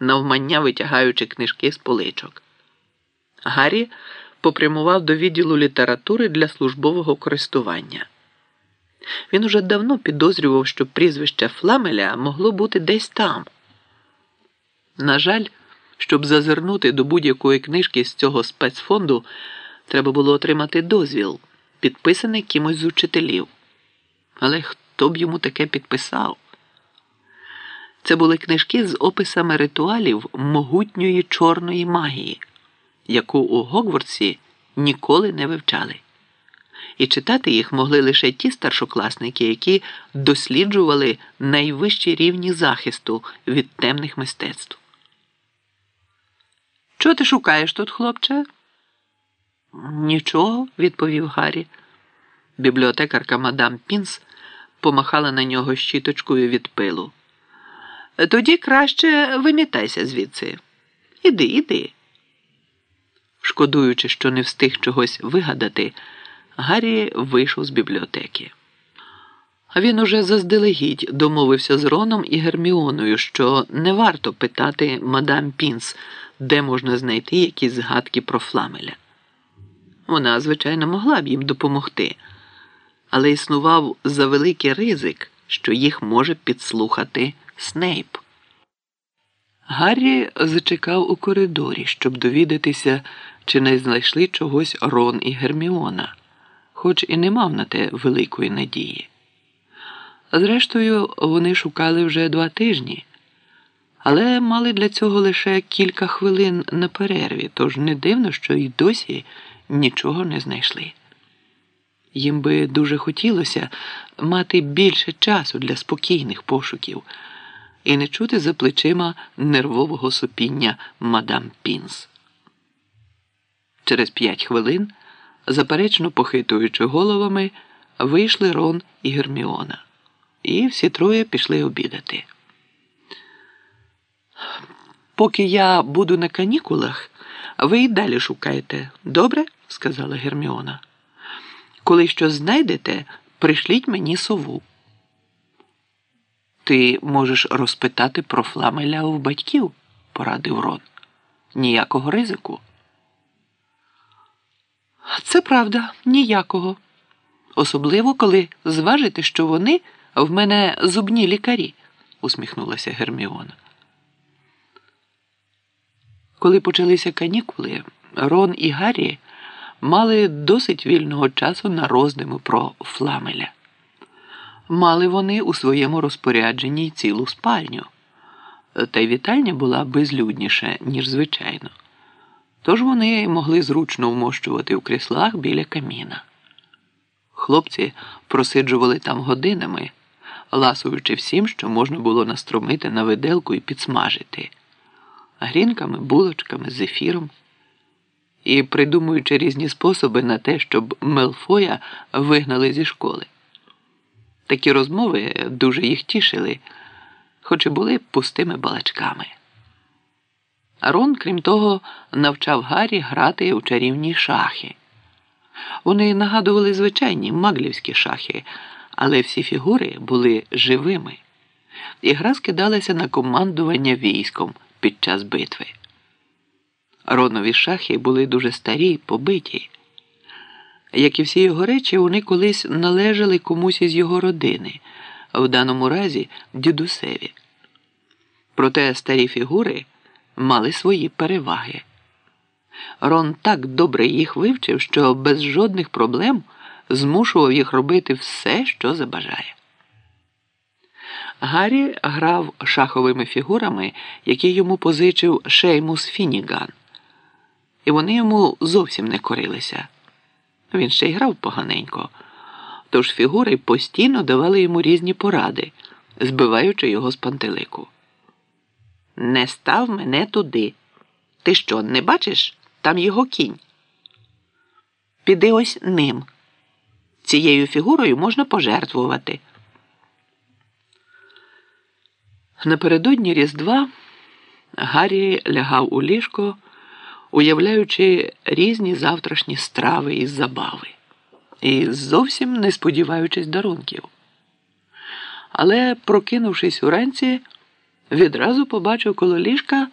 навмання витягаючи книжки з поличок. Гаррі попрямував до відділу літератури для службового користування. Він уже давно підозрював, що прізвище Фламеля могло бути десь там. На жаль, щоб зазирнути до будь-якої книжки з цього спецфонду, треба було отримати дозвіл, підписаний кимось з учителів. Але хто б йому таке підписав? Це були книжки з описами ритуалів могутньої чорної магії, яку у Гогвардсі ніколи не вивчали. І читати їх могли лише ті старшокласники, які досліджували найвищі рівні захисту від темних мистецтв. Чого ти шукаєш тут, хлопче? Нічого, відповів Гаррі. Бібліотекарка мадам Пінс помахала на нього щіточкою від пилу. Тоді краще вимітайся звідси. Іди, іди. Шкодуючи, що не встиг чогось вигадати, Гаррі вийшов з бібліотеки. Він уже заздалегідь домовився з Роном і Герміоною, що не варто питати мадам Пінс, де можна знайти якісь згадки про Фламеля. Вона, звичайно, могла б їм допомогти, але існував завеликий ризик, що їх може підслухати Снейп. Гаррі зачекав у коридорі, щоб довідатися, чи не знайшли чогось Рон і Герміона, хоч і не мав на те великої надії. Зрештою, вони шукали вже два тижні, але мали для цього лише кілька хвилин на перерві, тож не дивно, що й досі нічого не знайшли. Їм би дуже хотілося мати більше часу для спокійних пошуків і не чути за плечима нервового сопіння мадам Пінс. Через п'ять хвилин, заперечно похитуючи головами, вийшли Рон і Герміона, і всі троє пішли обідати. Поки я буду на канікулах, ви й далі шукайте, добре? сказала Герміона. Коли щось знайдете, пришліть мені сову. Ти можеш розпитати про фламеля у батьків, порадив Рон. Ніякого ризику. Це правда, ніякого. Особливо, коли зважите, що вони в мене зубні лікарі, усміхнулася Герміона. Коли почалися канікули, Рон і Гаррі мали досить вільного часу на роздуму про фламеля. Мали вони у своєму розпорядженні цілу спальню, та й вітальня була безлюдніша, ніж звичайно. Тож вони могли зручно вмощувати у кріслах біля каміна. Хлопці просиджували там годинами, ласуючи всім, що можна було настромити на виделку і підсмажити грінками, булочками, зефіром і придумуючи різні способи на те, щоб Мелфоя вигнали зі школи. Такі розмови дуже їх тішили, хоч і були пустими балачками. Рон, крім того, навчав Гаррі грати у чарівні шахи. Вони нагадували звичайні маглівські шахи, але всі фігури були живими, і гра скидалася на командування військом під час битви. Ронові шахи були дуже старі й побиті. Як і всі його речі, вони колись належали комусь із його родини, в даному разі дідусеві. Проте старі фігури мали свої переваги. Рон так добре їх вивчив, що без жодних проблем змушував їх робити все, що забажає. Гаррі грав шаховими фігурами, які йому позичив Шеймус Фініган, і вони йому зовсім не корилися. Він ще й грав поганенько, тож фігури постійно давали йому різні поради, збиваючи його з пантелику. Не став мене туди. Ти що, не бачиш? Там його кінь. Піди ось ним. Цією фігурою можна пожертвувати. Напередодні Різдва Гаррі лягав у ліжко, уявляючи різні завтрашні страви і забави, і зовсім не сподіваючись дарунків. Але, прокинувшись уранці, відразу побачив коло ліжка